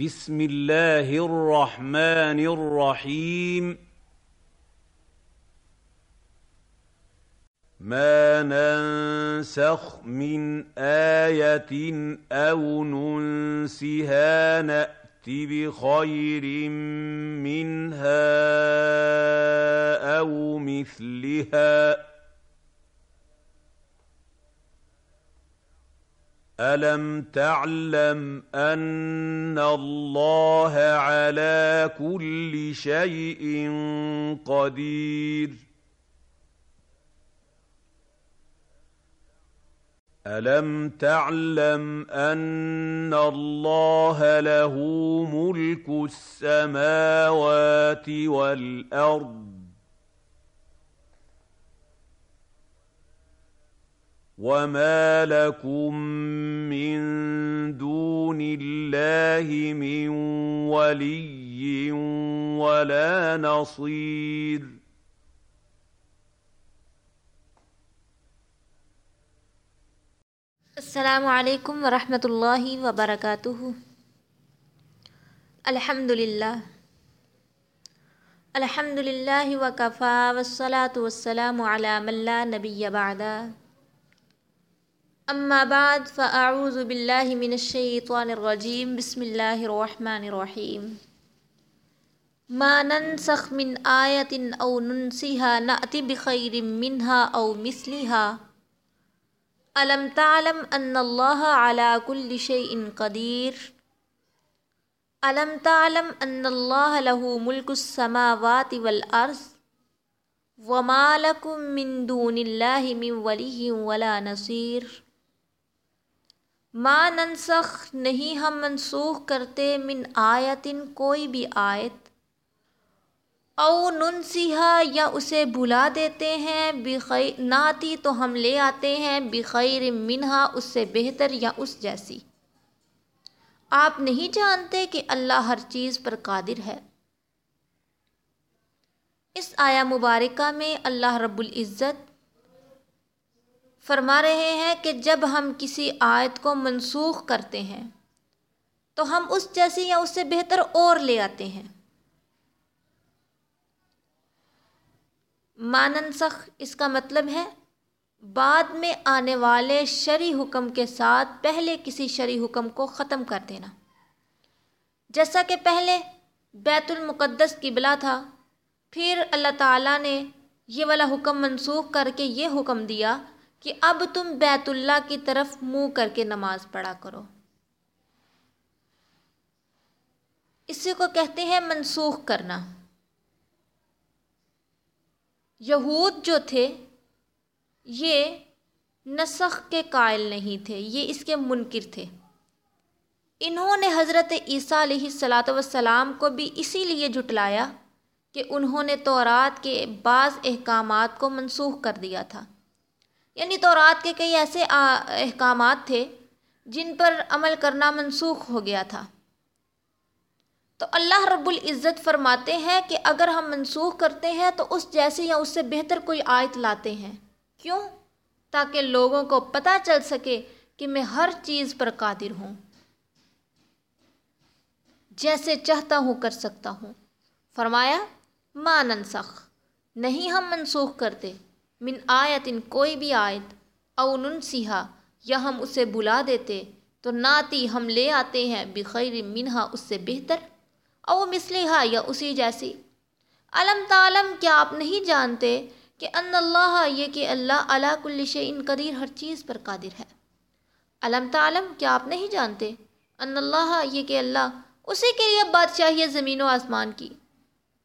بسم الله الرحمن الرحيم ما ننسخ من ايه او ننسها نات بخير منها او مثلها الم تعلم ان الله على كل شيء قدير الم تعلم ان الله له ملك السماوات والارض وما لكم من دون الله من ولي ولا نصير السلام علیکم ورحمۃ اللہ وبرکاتہ۔ الحمد للہ الحمد للہ وکفا وسلاۃ والسلام علی من لا نبی بعد۔ اما بعد فاعوذ باللہ من الشیطان الرجیم بسم اللہ الرحمن الرحیم ما ننسخ من آیت او ننسیها نأتی بخیر منها او مثلها. علم تعلم ان اللہ علی کل شیء قدیر علم تعلم ان اللہ له ملک السماوات والارض وما لکم من دون اللہ من ولی ولا نصیر ما ننسخ نہیں ہم منسوخ کرتے من آیتن کوئی بھی آیت۔ او ننسیحا یا اسے بھلا دیتے ہیں بخیر ناتی تو ہم لے آتے ہیں، بخیر منہا اس سے بہتر یا اس جیسی۔ آپ نہیں جانتے کہ اللہ ہر چیز پر قادر ہے۔ اس آیا مبارکہ میں اللہ رب العزت فرما رہے ہیں کہ جب ہم کسی آیت کو منسوخ کرتے ہیں، تو ہم اس جیسی یا اس سے بہتر اور لے آتے ہیں۔ ماننسخ اس کا مطلب ہے، بعد میں آنے والے شرع حکم کے ساتھ پہلے کسی شرع حکم کو ختم کر دینا۔ جیسا کہ پہلے بیت المقدس قبلہ تھا، پھر اللہ تعالیٰ نے یہ والا حکم منسوخ کر کے یہ حکم دیا کہ اب تم بیت اللہ کی طرف منہ کر کے نماز پڑھا کرو۔ اسی کو کہتے ہیں منسوخ کرنا۔ یہود جو تھے، یہ نسخ کے قائل نہیں تھے، یہ اس کے منکر تھے۔ انہوں نے حضرت عیسیٰ علیہ الصلاۃ وسلام کو بھی اسی لیے جٹلایا کہ انہوں نے تورات کے بعض احکامات کو منسوخ کر دیا تھا۔ یعنی تورات کے کئی ایسے احکامات تھے جن پر عمل کرنا منسوخ ہو گیا تھا۔ تو اللہ رب العزت فرماتے ہیں کہ اگر ہم منسوخ کرتے ہیں تو اس جیسے یا اس سے بہتر کوئی آیت لاتے ہیں۔ کیوں؟ تاکہ لوگوں کو پتہ چل سکے کہ میں ہر چیز پر قادر ہوں۔ جیسے چاہتا ہوں کر سکتا ہوں۔ فرمایا ما ننسخ، نہیں ہم منسوخ کرتے۔ من آیت ان کوئی بھی آیت، او ننسیحا یا ہم اسے بلا دیتے، تو ناتی ہم لے آتے ہیں بخیر منہا اس سے بہتر، او مثلحا یا اسی جیسی۔ علم تعلم کیا آپ نہیں جانتے کہ ان اللہ، یہ کہ اللہ علا کل شعین قدیر، ہر چیز پر قادر ہے۔ علم تعلم کیا آپ نہیں جانتے ان اللہ، یہ کہ اللہ، اسی کے لیے بادشاہی زمین و آسمان کی۔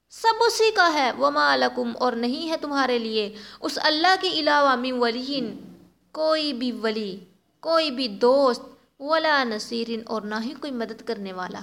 سب اسی کا ہے، وما لکم اور نہیں ہے تمہارے لیے۔ اس اللہ کے علاوہ من ولین کوئی بھی ولی، کوئی بھی دوست، ولا نصیرن اور نہ ہی کوئی مدد کرنے والا۔